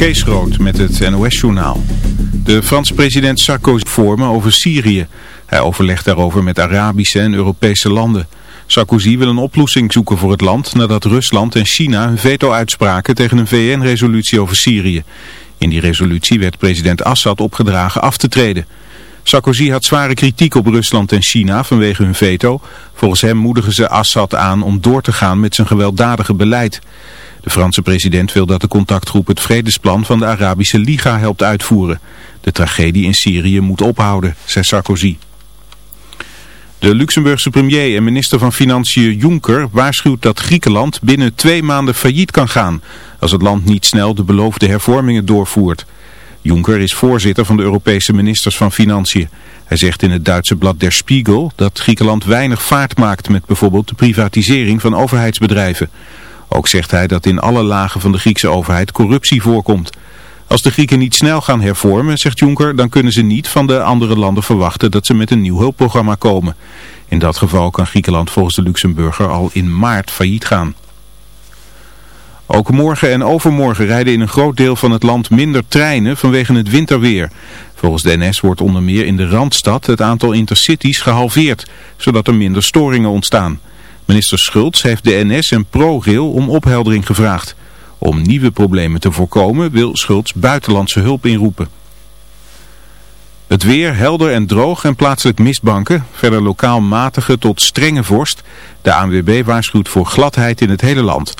Kees Groot met het NOS-journaal. De Franse president Sarkozy vormen over Syrië. Hij overlegt daarover met Arabische en Europese landen. Sarkozy wil een oplossing zoeken voor het land nadat Rusland en China hun veto uitspraken tegen een VN-resolutie over Syrië. In die resolutie werd president Assad opgedragen af te treden. Sarkozy had zware kritiek op Rusland en China vanwege hun veto. Volgens hem moedigen ze Assad aan om door te gaan met zijn gewelddadige beleid. De Franse president wil dat de contactgroep het vredesplan van de Arabische Liga helpt uitvoeren. De tragedie in Syrië moet ophouden, zei Sarkozy. De Luxemburgse premier en minister van Financiën Juncker waarschuwt dat Griekenland binnen twee maanden failliet kan gaan als het land niet snel de beloofde hervormingen doorvoert. Juncker is voorzitter van de Europese ministers van Financiën. Hij zegt in het Duitse blad Der Spiegel dat Griekenland weinig vaart maakt met bijvoorbeeld de privatisering van overheidsbedrijven. Ook zegt hij dat in alle lagen van de Griekse overheid corruptie voorkomt. Als de Grieken niet snel gaan hervormen, zegt Juncker, dan kunnen ze niet van de andere landen verwachten dat ze met een nieuw hulpprogramma komen. In dat geval kan Griekenland volgens de Luxemburger al in maart failliet gaan. Ook morgen en overmorgen rijden in een groot deel van het land minder treinen vanwege het winterweer. Volgens de NS wordt onder meer in de Randstad het aantal intercities gehalveerd, zodat er minder storingen ontstaan. Minister Schultz heeft de NS en ProRail om opheldering gevraagd. Om nieuwe problemen te voorkomen wil Schultz buitenlandse hulp inroepen. Het weer helder en droog en plaatselijk mistbanken. Verder lokaal matige tot strenge vorst. De ANWB waarschuwt voor gladheid in het hele land.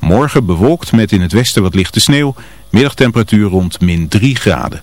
Morgen bewolkt met in het westen wat lichte sneeuw. Middagtemperatuur rond min 3 graden.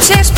6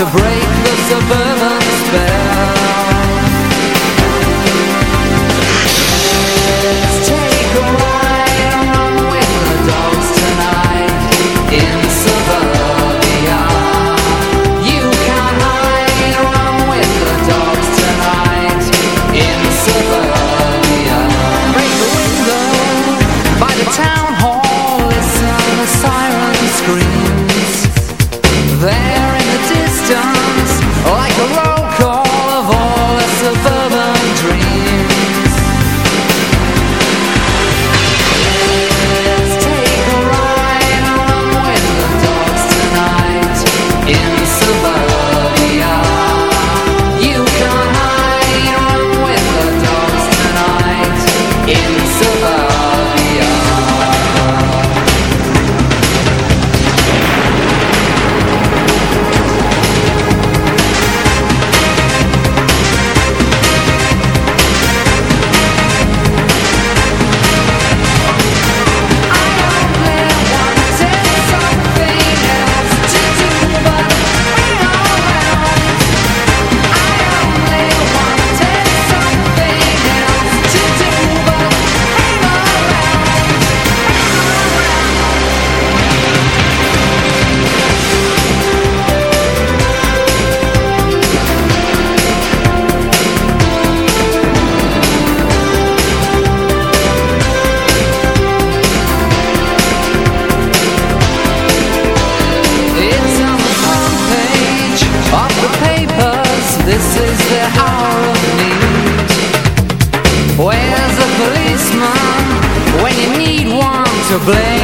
to break the subversion. Where's the policeman when you need one to blame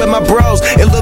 with my bros. It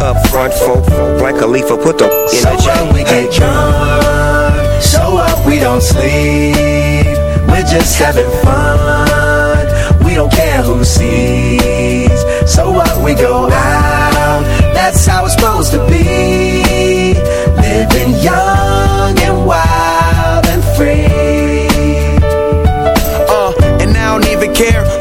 Up front, folk, folk like a leaf, put the in So the chain. what we get drunk, so what we don't sleep. We're just having fun. We don't care who sees. So what we go out, that's how it's supposed to be. Living young and wild and free. Uh, and I don't even care.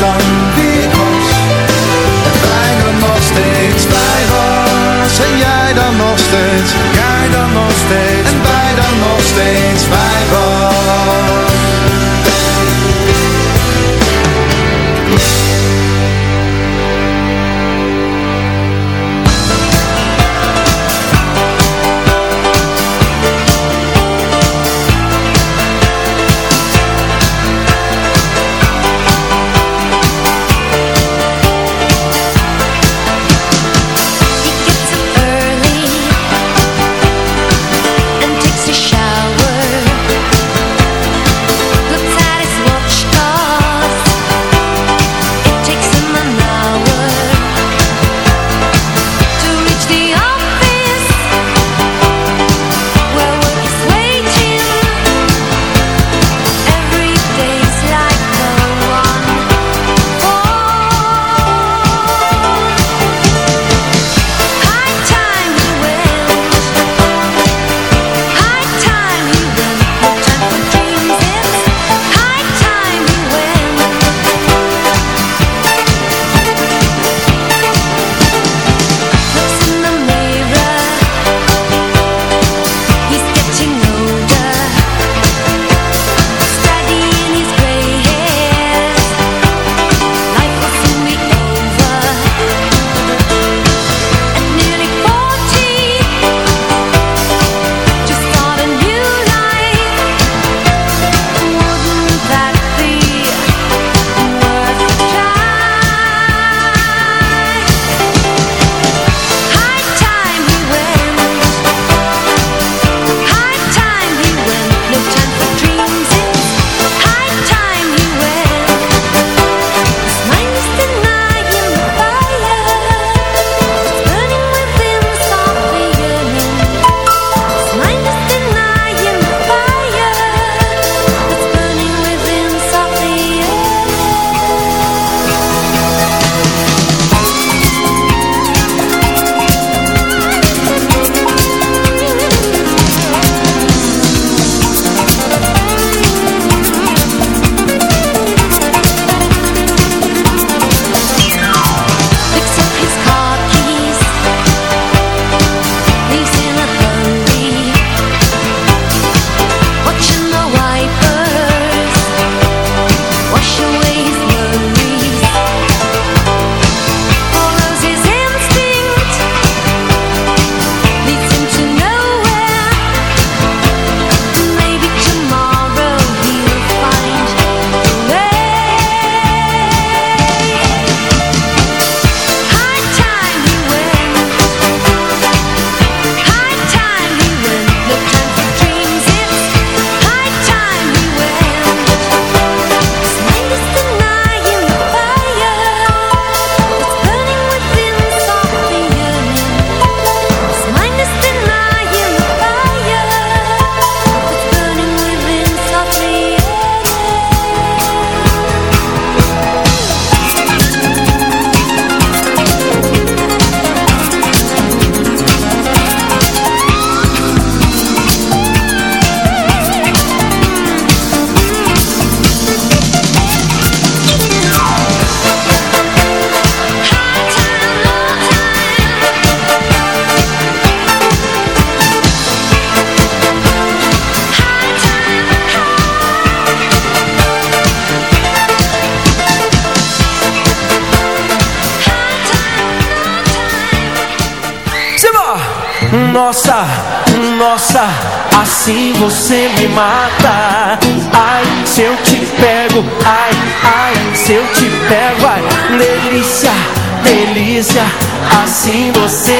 dan wie ik was En bijna nog steeds bij was. En jij dan nog steeds Jij dan nog steeds En wij dan nog steeds bij was Sem você.